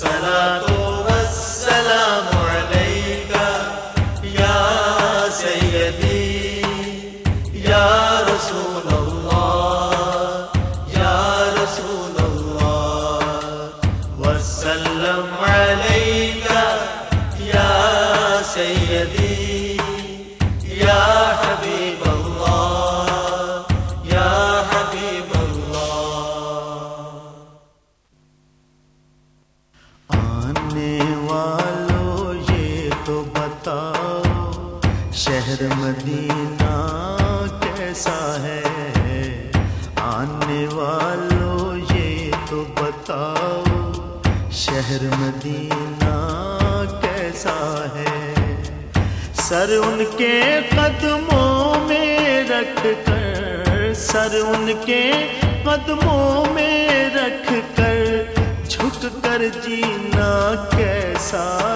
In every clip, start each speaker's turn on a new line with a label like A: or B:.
A: سلام تو مدینہ کیسا ہے؟ آنے والوں یہ تو بتاؤ، شہر مدینہ کیسا ہے؟ سر ان کے قدموں میں رکھ کر، سر ان کے قدموں میں رکھ کر، جھک کر جینا کیسا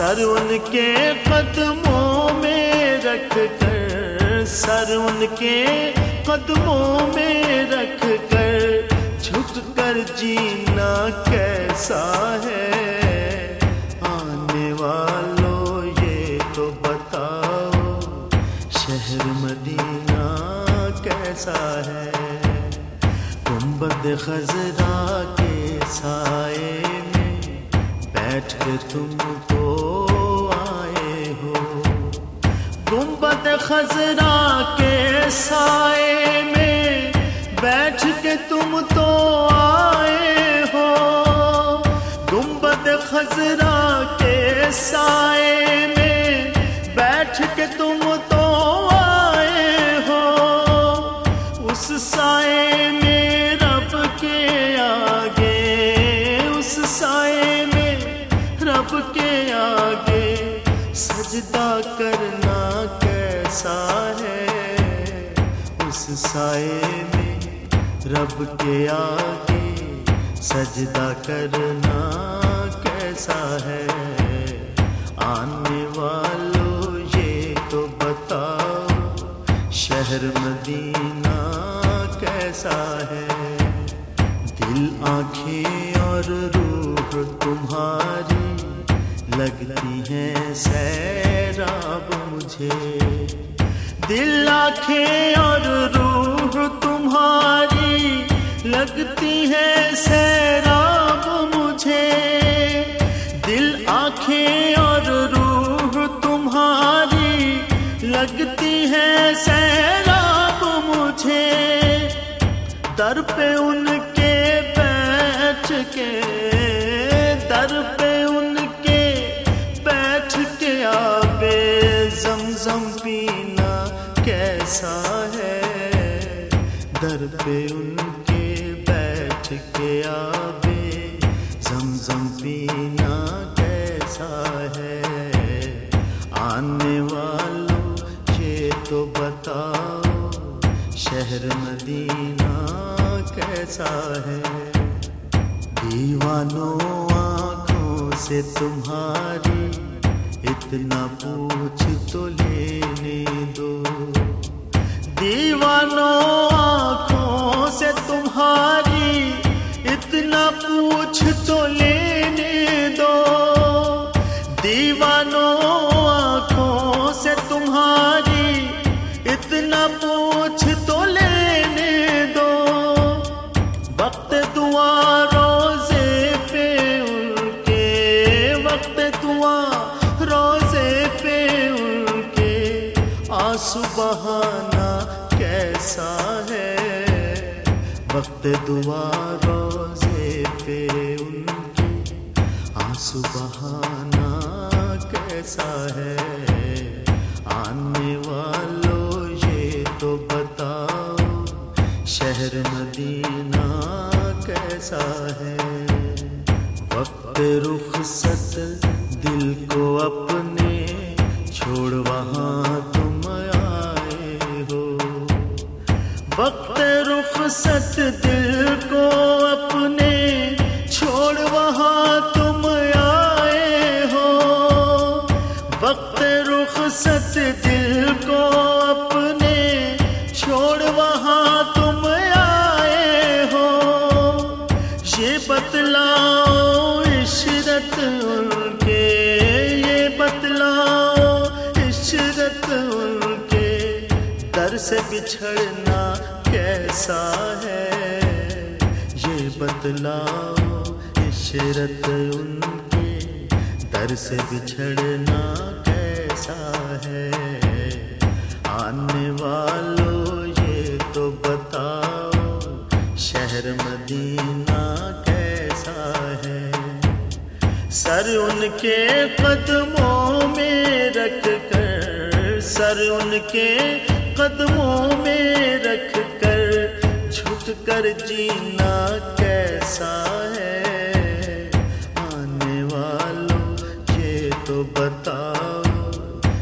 A: سر ان کے قدموں میں رکھ کر، سر ان کے قدموں میں رکھ کر جھک کر جینا کیسا ہے؟ آنے والوں یہ تو بتاؤ، شہر مدینہ کیسا ہے؟ گنبد خزرا کے سائے میں بیٹھ کے تم خزرا کے سائے میں بیٹھ کے تم تو آئے ہو۔ گنبد خزرا کے سائے میں بیٹھ کے تم تو آئے ہو۔ اس سائے میں رب کے آگے، اس سائے میں رب کے آگے سجدہ کرنا ہے اس سائے میں رب کے آگے سجدہ کرنا کیسا ہے؟ آنے والوں یہ تو بتاؤ، شہر مدینہ کیسا ہے؟ دل، آنکھیں اور روح تمہاری لگتی ہیں سیراب مجھے۔ دل، آنکھیں اور روح تمہاری لگتی ہے سیراب مجھے۔ دل، آنکھیں اور روح تمہاری لگتی ہے سیراب مجھے۔ در پہ ان کے بیٹھ کے پہ ان کے بیٹھ کے آبے۔ زمزم پینا کیسا ہے؟ آنے والوں یہ تو بتاؤ، شہر مدینہ کیسا ہے؟ دیوانوں آنکھوں سے تمہاری، اتنا پوچھ تو لینے دو۔ دیوانوں آنسو بہانا کیسا ہے؟ وقت دعا روزے پہ ان کی آنسو بہانا کیسا ہے؟ آنے والوں یہ تو بتاؤ، شہر مدینہ کیسا ہے؟ وقت رخصت در سے بچھڑنا کیسا ہے؟ یہ بتلاؤ عشرت ان کے در سے بچھڑنا کیسا ہے؟ آنے والوں یہ تو بتاؤ، شہر مدینہ کیسا ہے؟ سر ان کے قدموں میں رکھ کر، سر ان کے قدموں میں رکھ کر جھک کر جینا کیسا ہے؟ آنے والوں یہ تو بتاؤ،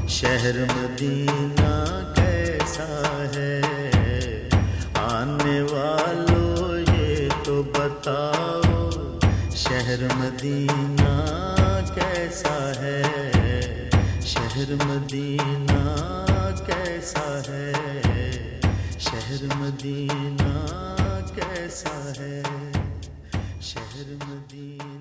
A: شہر مدینہ کیسا ہے؟ آنے والوں یہ تو بتاؤ، شہر مدینہ کیسا ہے؟ شہر مدینہ کیسا ہے؟ شہر مدینہ کیسا ہے؟ شہر مدینہ